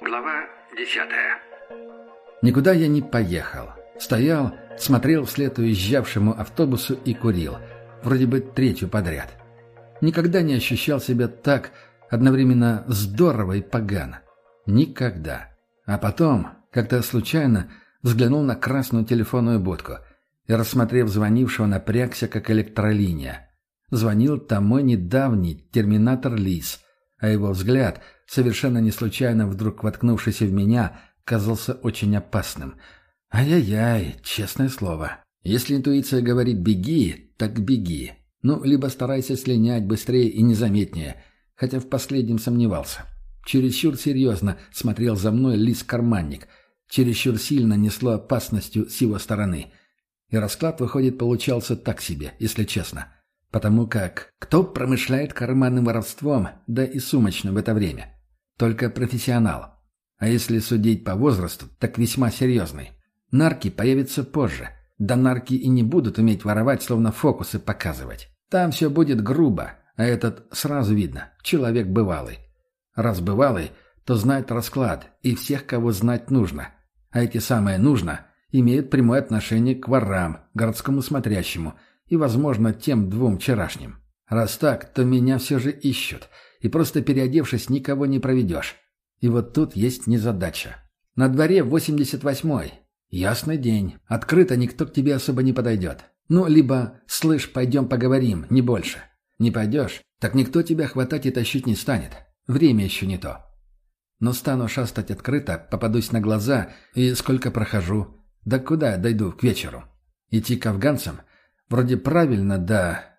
Глава десятая Никуда я не поехал. Стоял, смотрел вслед уезжавшему автобусу и курил. Вроде бы третью подряд. Никогда не ощущал себя так одновременно здорово и погано. Никогда. А потом, как-то случайно, взглянул на красную телефонную будку и, рассмотрев звонившего, напрягся, как электролиния. Звонил там мой недавний терминатор Лис — а его взгляд, совершенно не случайно вдруг воткнувшийся в меня, казался очень опасным. Ай-яй-яй, честное слово. Если интуиция говорит «беги», так беги. Ну, либо старайся слинять быстрее и незаметнее, хотя в последнем сомневался. Чересчур серьезно смотрел за мной лис-карманник. Чересчур сильно несло опасностью с его стороны. И расклад, выходит, получался так себе, если честно. Потому как кто промышляет карманным воровством, да и сумочным в это время? Только профессионал. А если судить по возрасту, так весьма серьезный. Нарки появятся позже. Да нарки и не будут уметь воровать, словно фокусы показывать. Там все будет грубо, а этот сразу видно. Человек бывалый. Раз бывалый, то знает расклад и всех, кого знать нужно. А эти самые «нужно» имеют прямое отношение к ворам, городскому смотрящему – и, возможно, тем двум вчерашним. Раз так, то меня все же ищут, и просто переодевшись никого не проведешь. И вот тут есть незадача. На дворе 88-й. Ясный день. Открыто никто к тебе особо не подойдет. Ну, либо «слышь, пойдем поговорим», не больше. Не пойдешь, так никто тебя хватать и тащить не станет. Время еще не то. Но стану шастать открыто, попадусь на глаза, и сколько прохожу. Да куда дойду к вечеру? Идти к афганцам – Вроде правильно, да.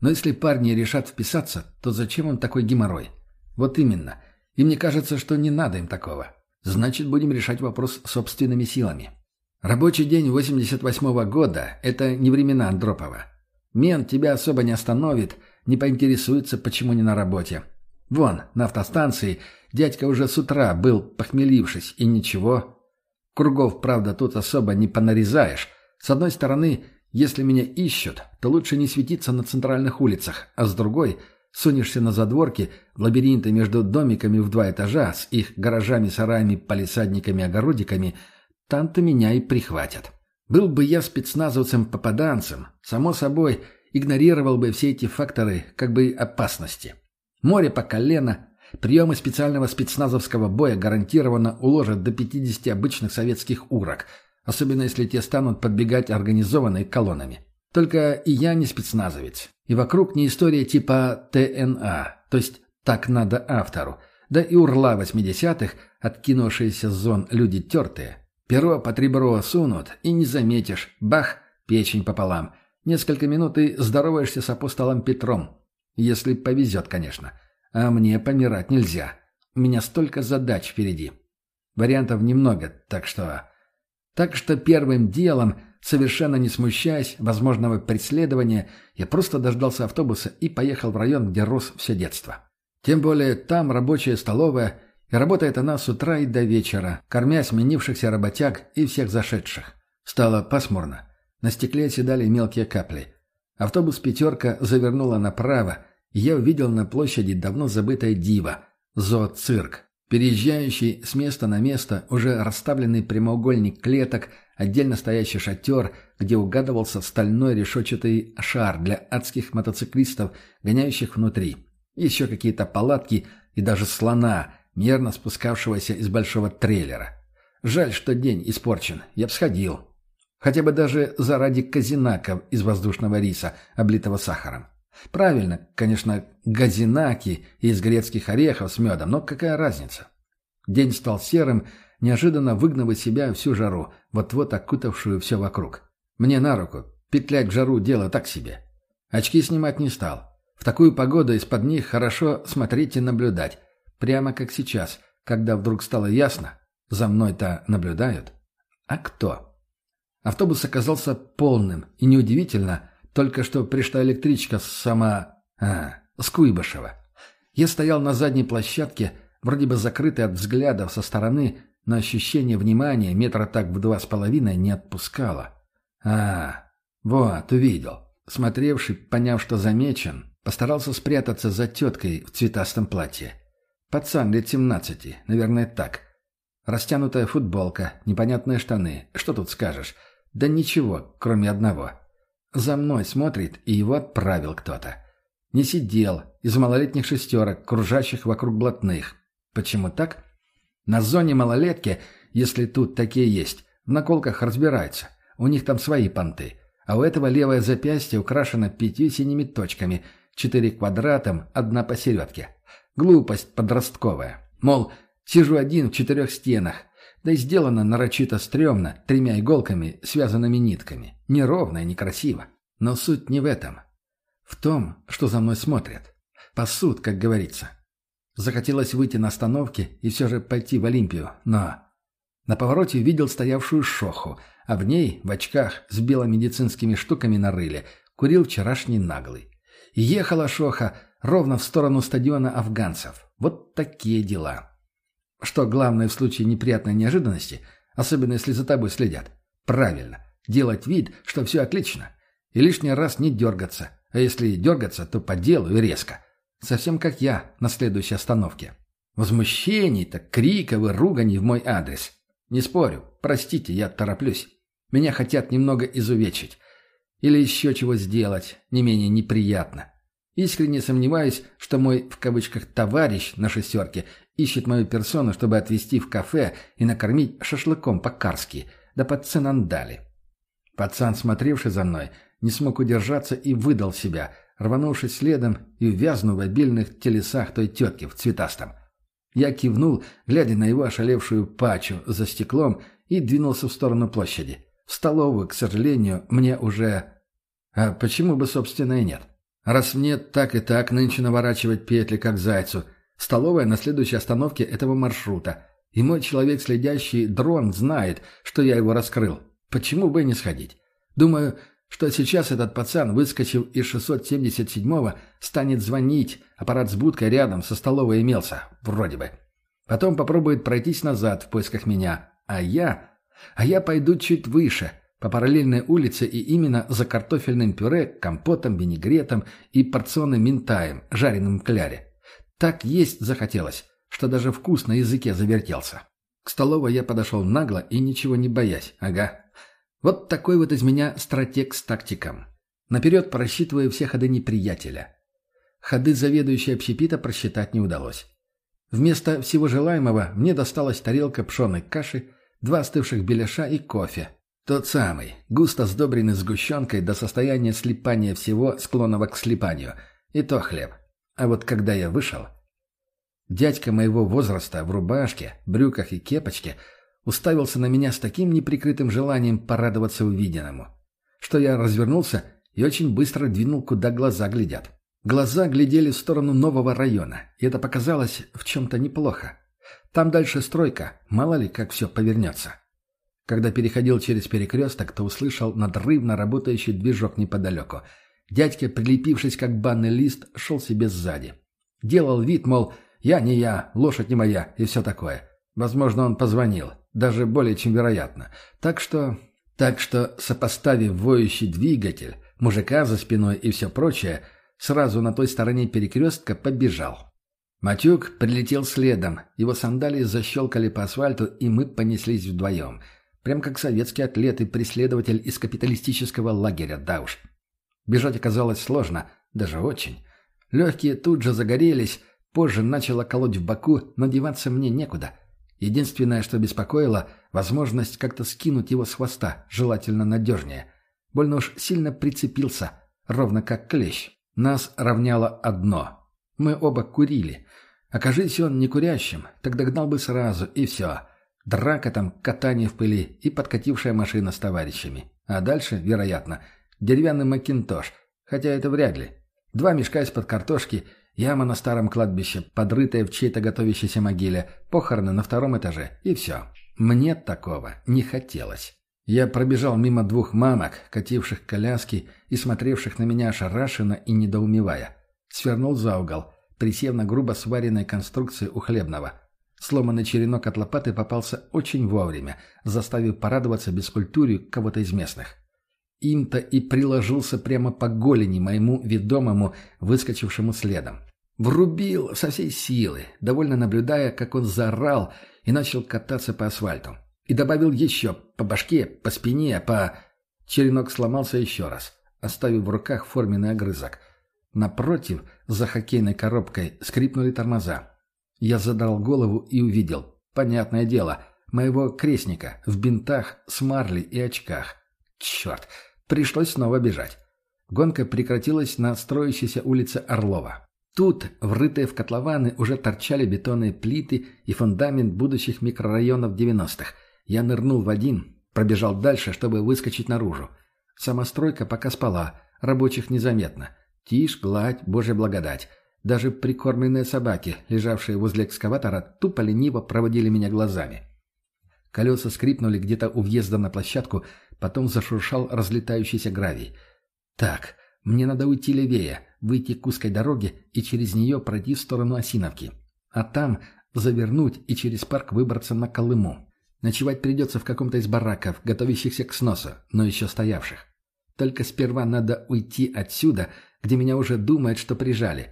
Но если парни решат вписаться, то зачем он такой геморрой? Вот именно. И мне кажется, что не надо им такого. Значит, будем решать вопрос собственными силами. Рабочий день 88-го года – это не времена Андропова. Мент тебя особо не остановит, не поинтересуется, почему не на работе. Вон, на автостанции дядька уже с утра был, похмелившись, и ничего. Кругов, правда, тут особо не понарезаешь. С одной стороны – если меня ищут, то лучше не светиться на центральных улицах, а с другой — сунешься на задворки, лабиринты между домиками в два этажа, с их гаражами, сараями, палисадниками, огородиками, там-то меня и прихватят. Был бы я спецназовцем-попаданцем, само собой, игнорировал бы все эти факторы как бы опасности. Море по колено, приемы специального спецназовского боя гарантированно уложат до 50 обычных советских урок — особенно если те станут подбегать организованной колоннами. Только и я не спецназовец. И вокруг не история типа ТНА, то есть «так надо автору». Да и урла восьмидесятых, откинувшиеся с зон люди тертые. Перо по три бро сунут, и не заметишь. Бах, печень пополам. Несколько минут и здороваешься с апостолом Петром. Если повезет, конечно. А мне помирать нельзя. У меня столько задач впереди. Вариантов немного, так что... Так что первым делом, совершенно не смущаясь возможного преследования, я просто дождался автобуса и поехал в район, где рос все детство. Тем более там рабочая столовая, и работает она с утра и до вечера, кормя сменившихся работяг и всех зашедших. Стало пасмурно. На стекле оседали мелкие капли. Автобус «пятерка» завернула направо, и я увидел на площади давно забытое диво – зооцирк. Переезжающий с места на место уже расставленный прямоугольник клеток, отдельно стоящий шатер, где угадывался стальной решетчатый шар для адских мотоциклистов, гоняющих внутри. Еще какие-то палатки и даже слона, мерно спускавшегося из большого трейлера. Жаль, что день испорчен. Я б сходил. Хотя бы даже заради казинаков из воздушного риса, облитого сахаром. Правильно, конечно, газинаки из грецких орехов с медом, но какая разница? День стал серым, неожиданно выгнав из себя всю жару, вот-вот окутавшую все вокруг. Мне на руку, петлять в жару дело так себе. Очки снимать не стал. В такую погоду из-под них хорошо смотреть и наблюдать. Прямо как сейчас, когда вдруг стало ясно, за мной-то наблюдают. А кто? Автобус оказался полным, и неудивительно – только что пришла электричка сама... А, с Куйбышева. Я стоял на задней площадке, вроде бы закрытый от взглядов со стороны, но ощущение внимания метра так в два с половиной не отпускало. А, вот, увидел. Смотревший, поняв, что замечен, постарался спрятаться за теткой в цветастом платье. Пацан лет семнадцати, наверное, так. Растянутая футболка, непонятные штаны. Что тут скажешь? Да ничего, кроме одного — за мной смотрит, и его отправил кто-то. Не сидел, из малолетних шестерок, кружащих вокруг блатных. Почему так? На зоне малолетки, если тут такие есть, в наколках разбираются. У них там свои понты. А у этого левое запястье украшено пятью синими точками, четыре квадратом, одна посередке. Глупость подростковая. Мол, сижу один в четырех стенах, да и сделано нарочито стрёмно, тремя иголками, связанными нитками. Неровно и некрасиво. Но суть не в этом. В том, что за мной смотрят. Пасут, как говорится. Захотелось выйти на остановке и все же пойти в Олимпию, но... На повороте видел стоявшую шоху, а в ней, в очках, с беломедицинскими штуками на рыле, курил вчерашний наглый. Ехала шоха ровно в сторону стадиона афганцев. Вот такие дела. Что главное в случае неприятной неожиданности, особенно если за тобой следят? Правильно. Делать вид, что все отлично. И лишний раз не дергаться. А если и дергаться, то по делу и резко. Совсем как я на следующей остановке. Возмущений-то, криков и руганий в мой адрес. Не спорю. Простите, я тороплюсь. Меня хотят немного изувечить. Или еще чего сделать, не менее неприятно. Искренне сомневаюсь, что мой, в кавычках, товарищ на шестерке Ищет мою персону, чтобы отвезти в кафе и накормить шашлыком по-карски, да под дали. Пацан, смотревший за мной, не смог удержаться и выдал себя, рванувшись следом и ввязнув в обильных телесах той тетки в цветастом. Я кивнул, глядя на его ошалевшую пачу за стеклом, и двинулся в сторону площади. В столовую, к сожалению, мне уже... А почему бы, собственно, и нет? Раз мне так и так нынче наворачивать петли, как зайцу, Столовая на следующей остановке этого маршрута. И мой человек, следящий дрон, знает, что я его раскрыл. Почему бы не сходить? Думаю, что сейчас этот пацан, выскочив из 677-го, станет звонить. Аппарат с будкой рядом со столовой имелся. Вроде бы. Потом попробует пройтись назад в поисках меня. А я... А я пойду чуть выше, по параллельной улице и именно за картофельным пюре, компотом, винегретом и порционным минтаем, жареным в кляре. Так есть захотелось, что даже вкус на языке завертелся. К столовой я подошел нагло и ничего не боясь, ага. Вот такой вот из меня стратег с тактиком. Наперед просчитывая все ходы неприятеля. Ходы заведующей общепита просчитать не удалось. Вместо всего желаемого мне досталась тарелка пшеной каши, два остывших беляша и кофе. Тот самый, густо сдобренный сгущенкой до состояния слипания всего, склонного к слипанию. И то хлеб. А вот когда я вышел, дядька моего возраста в рубашке, брюках и кепочке уставился на меня с таким неприкрытым желанием порадоваться увиденному, что я развернулся и очень быстро двинул, куда глаза глядят. Глаза глядели в сторону нового района, и это показалось в чем-то неплохо. Там дальше стройка, мало ли как все повернется. Когда переходил через перекресток, то услышал надрывно работающий движок неподалеку — Дядька, прилепившись как банный лист, шел себе сзади. Делал вид, мол, я не я, лошадь не моя и все такое. Возможно, он позвонил, даже более чем вероятно. Так что... Так что, сопоставив воющий двигатель, мужика за спиной и все прочее, сразу на той стороне перекрестка побежал. Матюк прилетел следом, его сандалии защелкали по асфальту, и мы понеслись вдвоем. Прям как советский атлет и преследователь из капиталистического лагеря, да уж. Бежать оказалось сложно, даже очень. Легкие тут же загорелись, позже начало колоть в боку, но деваться мне некуда. Единственное, что беспокоило, возможность как-то скинуть его с хвоста, желательно надежнее. Больно уж сильно прицепился, ровно как клещ. Нас равняло одно. Мы оба курили. Окажись он не курящим, так догнал бы сразу, и все. Драка там, катание в пыли и подкатившая машина с товарищами. А дальше, вероятно, деревянный макинтош, хотя это вряд ли. Два мешка из-под картошки, яма на старом кладбище, подрытая в чьей-то готовящейся могиле, похороны на втором этаже и все. Мне такого не хотелось. Я пробежал мимо двух мамок, кативших коляски и смотревших на меня ошарашенно и недоумевая. Свернул за угол, присев на грубо сваренной конструкции у хлебного. Сломанный черенок от лопаты попался очень вовремя, заставив порадоваться бескультурию кого-то из местных. Им-то и приложился прямо по голени моему ведомому, выскочившему следом. Врубил со всей силы, довольно наблюдая, как он заорал и начал кататься по асфальту. И добавил еще по башке, по спине, по... Черенок сломался еще раз, оставив в руках форменный огрызок. Напротив, за хоккейной коробкой, скрипнули тормоза. Я задрал голову и увидел. Понятное дело, моего крестника в бинтах, с марлей и очках. Черт, пришлось снова бежать. Гонка прекратилась на строящейся улице Орлова. Тут, врытые в котлованы, уже торчали бетонные плиты и фундамент будущих микрорайонов 90-х. Я нырнул в один, пробежал дальше, чтобы выскочить наружу. Самостройка пока спала, рабочих незаметно. Тишь, гладь, божья благодать. Даже прикормленные собаки, лежавшие возле экскаватора, тупо лениво проводили меня глазами. Колеса скрипнули где-то у въезда на площадку, Потом зашуршал разлетающийся гравий. «Так, мне надо уйти левее, выйти к узкой дороге и через нее пройти в сторону Осиновки. А там завернуть и через парк выбраться на Колыму. Ночевать придется в каком-то из бараков, готовящихся к сносу, но еще стоявших. Только сперва надо уйти отсюда, где меня уже думают, что прижали».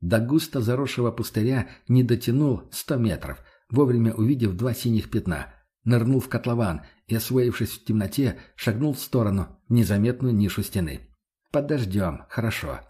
До густо заросшего пустыря не дотянул сто метров, вовремя увидев два синих пятна. Нырнул в котлован и, освоившись в темноте, шагнул в сторону, в незаметную нишу стены. «Подождем, хорошо».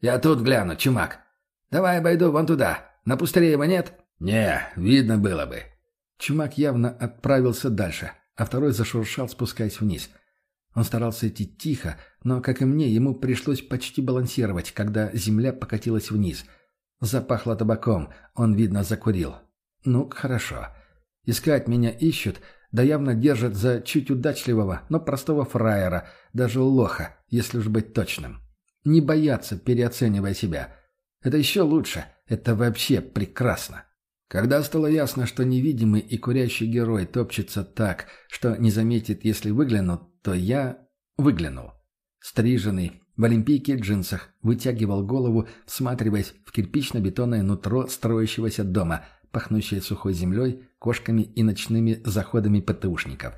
«Я тут гляну, чумак. Давай обойду вон туда. На пустыре его нет?» «Не, видно было бы». Чумак явно отправился дальше, а второй зашуршал, спускаясь вниз. Он старался идти тихо, но, как и мне, ему пришлось почти балансировать, когда земля покатилась вниз. Запахло табаком, он, видно, закурил. «Ну, хорошо. Искать меня ищут, да явно держит за чуть удачливого, но простого фраера, даже лоха, если уж быть точным. Не бояться, переоценивая себя. Это еще лучше, это вообще прекрасно. Когда стало ясно, что невидимый и курящий герой топчется так, что не заметит, если выгляну, то я выглянул. Стриженный, в олимпийке джинсах, вытягивал голову, всматриваясь в кирпично-бетонное нутро строящегося дома – пахнущее сухой землей, кошками и ночными заходами ПТУшников.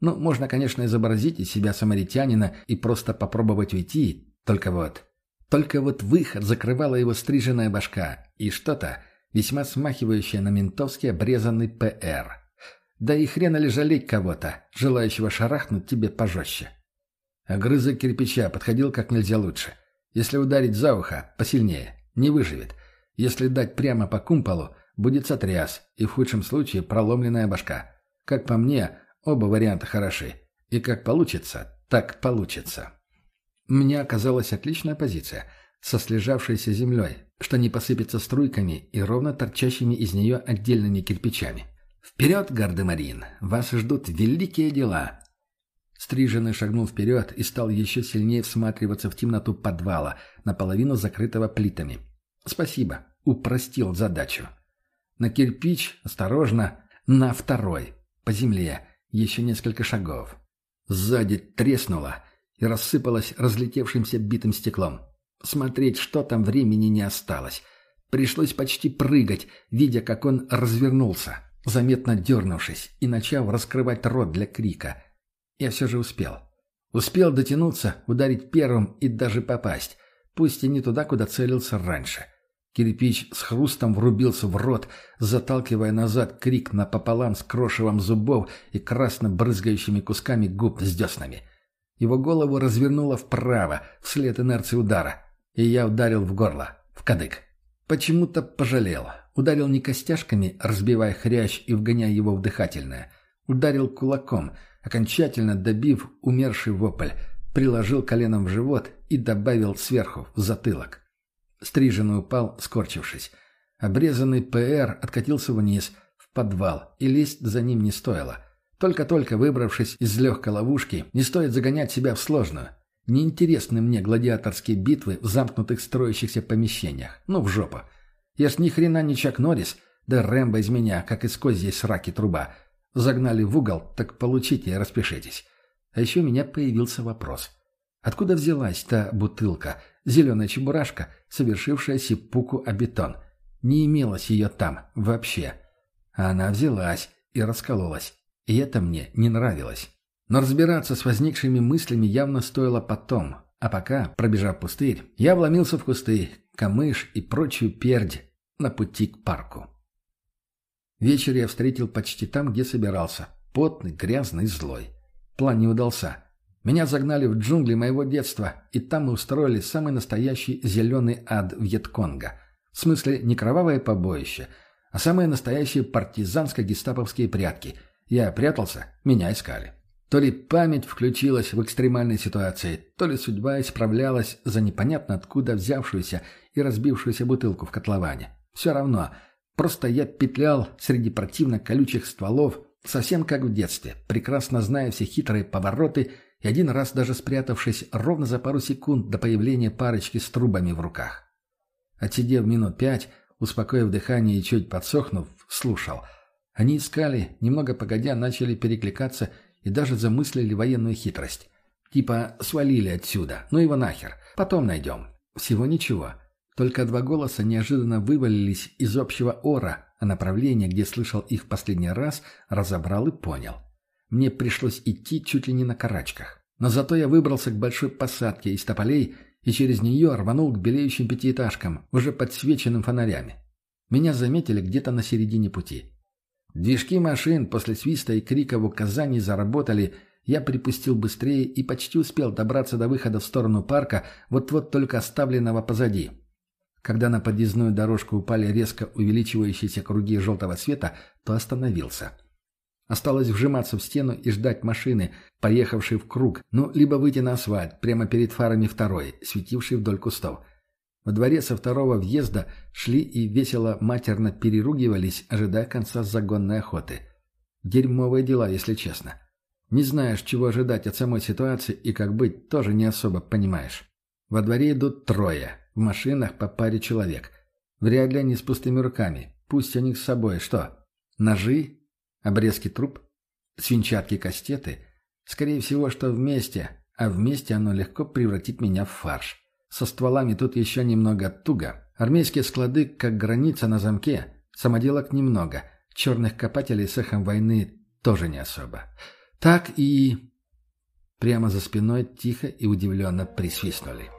Ну, можно, конечно, изобразить из себя самаритянина и просто попробовать уйти, только вот... Только вот выход закрывала его стриженная башка и что-то, весьма смахивающее на ментовский обрезанный ПР. Да и хрена ли жалеть кого-то, желающего шарахнуть тебе пожестче. Огрызок кирпича подходил как нельзя лучше. Если ударить за ухо, посильнее, не выживет. Если дать прямо по кумполу, Будет сотряс, и в худшем случае проломленная башка. Как по мне, оба варианта хороши. И как получится, так получится. У меня оказалась отличная позиция со слежавшейся землей, что не посыпется струйками и ровно торчащими из нее отдельными кирпичами. «Вперед, гардемарин! Вас ждут великие дела!» Стриженный шагнул вперед и стал еще сильнее всматриваться в темноту подвала, наполовину закрытого плитами. «Спасибо, упростил задачу». На кирпич, осторожно, на второй, по земле, еще несколько шагов. Сзади треснуло и рассыпалось разлетевшимся битым стеклом. Смотреть, что там, времени не осталось. Пришлось почти прыгать, видя, как он развернулся, заметно дернувшись и начав раскрывать рот для крика. Я все же успел. Успел дотянуться, ударить первым и даже попасть, пусть и не туда, куда целился раньше. — Кирпич с хрустом врубился в рот, заталкивая назад крик напополам с крошевом зубов и красно брызгающими кусками губ с деснами. Его голову развернуло вправо, вслед инерции удара, и я ударил в горло, в кадык. Почему-то пожалел. Ударил не костяшками, разбивая хрящ и вгоняя его в дыхательное. Ударил кулаком, окончательно добив умерший вопль, приложил коленом в живот и добавил сверху, в затылок. Стриженный упал, скорчившись. Обрезанный ПР откатился вниз, в подвал, и лезть за ним не стоило. Только-только выбравшись из легкой ловушки, не стоит загонять себя в сложную. Неинтересны мне гладиаторские битвы в замкнутых строящихся помещениях. Ну, в жопу. Я ж ни хрена не Чак Норрис, да Рэмбо из меня, как из козьей сраки труба. Загнали в угол, так получите и распишитесь. А еще у меня появился вопрос. Откуда взялась та бутылка, зеленая чебурашка, совершившая сипуку о бетон? Не имелось ее там вообще. А она взялась и раскололась. И это мне не нравилось. Но разбираться с возникшими мыслями явно стоило потом. А пока, пробежав пустырь, я вломился в кусты, камыш и прочую пердь на пути к парку. Вечер я встретил почти там, где собирался. Потный, грязный, злой. План не удался. Меня загнали в джунгли моего детства, и там мы устроили самый настоящий зеленый ад Вьетконга. В смысле, не кровавое побоище, а самые настоящие партизанско-гестаповские прятки. Я прятался, меня искали. То ли память включилась в экстремальной ситуации, то ли судьба исправлялась за непонятно откуда взявшуюся и разбившуюся бутылку в котловане. Все равно, просто я петлял среди противно колючих стволов, совсем как в детстве, прекрасно зная все хитрые повороты – и один раз даже спрятавшись ровно за пару секунд до появления парочки с трубами в руках. Отсидев минут пять, успокоив дыхание и чуть подсохнув, слушал. Они искали, немного погодя начали перекликаться и даже замыслили военную хитрость. Типа «свалили отсюда, ну его нахер, потом найдем». Всего ничего. Только два голоса неожиданно вывалились из общего ора, а направление, где слышал их в последний раз, разобрал и понял. Мне пришлось идти чуть ли не на карачках. Но зато я выбрался к большой посадке из тополей и через нее рванул к белеющим пятиэтажкам, уже подсвеченным фонарями. Меня заметили где-то на середине пути. Движки машин после свиста и криков указаний заработали, я припустил быстрее и почти успел добраться до выхода в сторону парка, вот-вот только оставленного позади. Когда на подъездную дорожку упали резко увеличивающиеся круги желтого света, то остановился — Осталось вжиматься в стену и ждать машины, поехавшей в круг, ну, либо выйти на асфальт, прямо перед фарами второй, светившей вдоль кустов. Во дворе со второго въезда шли и весело матерно переругивались, ожидая конца загонной охоты. Дерьмовые дела, если честно. Не знаешь, чего ожидать от самой ситуации и как быть, тоже не особо понимаешь. Во дворе идут трое, в машинах по паре человек. Вряд ли они с пустыми руками. Пусть у них с собой что? Ножи Обрезки труб, свинчатки кастеты, скорее всего, что вместе, а вместе оно легко превратит меня в фарш. Со стволами тут еще немного туго. Армейские склады, как граница на замке, самоделок немного. Черных копателей с эхом войны тоже не особо. Так и... Прямо за спиной тихо и удивленно присвистнули.